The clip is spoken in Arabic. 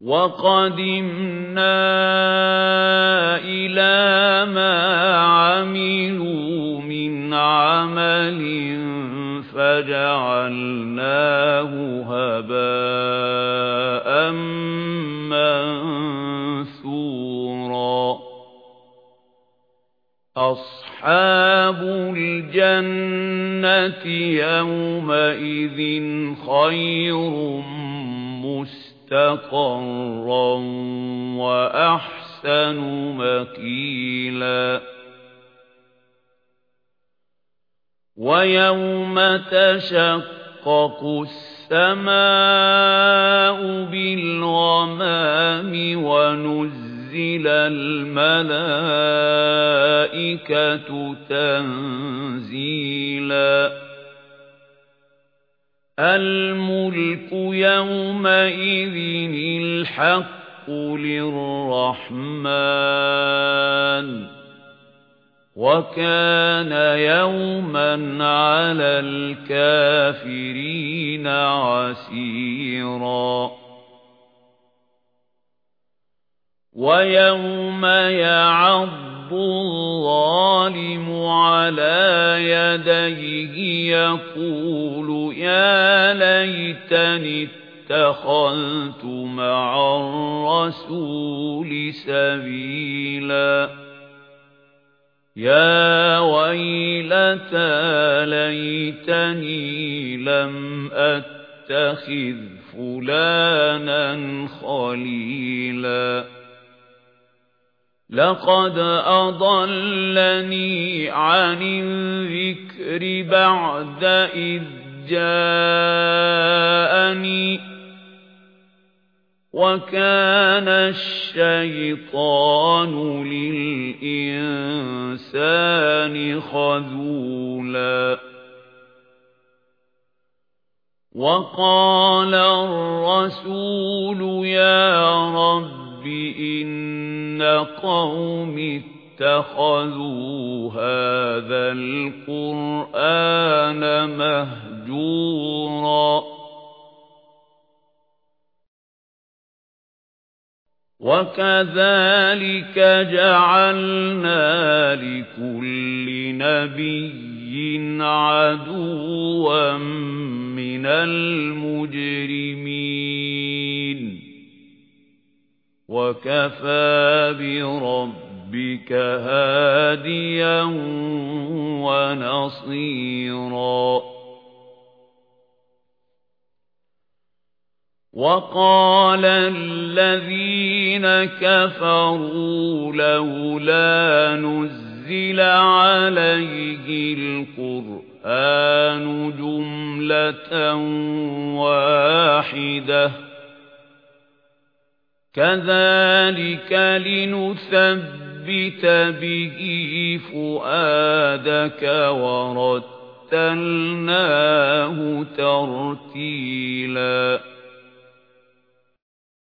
وَقَدِمْنَا إِلَى مَا عَمِلُوا مِنْ عَمَلٍ فَجَعَلْنَاهُ هَبَاءً مَنثُورًا. أَصْحَابُ الْجَنَّةِ يَوْمَئِذٍ خَيْرٌ مُسْتَقَرًّا وَأَحْسَنُ مَقِيلًا وَيَوْمَ تَشَقَّقُ السَّمَاءُ بِالْغَمَامِ وَنُزِّلَ الْمَلَائِكَةُ تَنزِيلًا. الْمُلْكُ يَوْمَئِذٍ الْحَقُّ لِلرَّحْمَنِ وَكَانَ يَوْمًا عَلَى الْكَافِرِينَ عَسِيرًا وَيَوْمَ يَعَضُّ الظَّالِمُ عَلَى يَدَيْهِ يَقُولُ يَا لَيْتَنِي اتَّخَذْتُ مَعَ الرَّسُولِ سَبِيلًا. يَا وَيْلَتَى لَيْتَنِي لَمْ أَتَّخِذْ فُلَانًا خَلِيلًا. لَقَدْ أَضَلَّنِي عَنِ الذِّكْرِ بَعْدَ إِذْ جَاءَنِي وَكَانَ الشَّيْطَانُ لِلْإِنسَانِ خَذُولًا وَقَالَ الرَّسُولُ يَا رَبِّ إِنَّ قَوْمِي اتَّخَذُوا هَذَا الْقُرْآنَ مَهْجُورًا وَكَذَلِكَ جَعَلْنَا لِكُلِّ نَبِيٍّ عَدُوًّا مِنَ الْمُجْرِمِينَ وَكَفَى بِرَبِّكَ هَادِيًا وَنَصِيرًا. وَقَالَ الَّذِينَ كَفَرُوا لَوْلَا نُزِّلَ عَلَيْهِ الْقُرْآنُ جُمْلَةً وَاحِدَةً كَذَلِكَ لِنُثَبِّتَ بِهِ فُؤَادَكَ وَرَتَّلْنَاهُ تَرْتِيلًا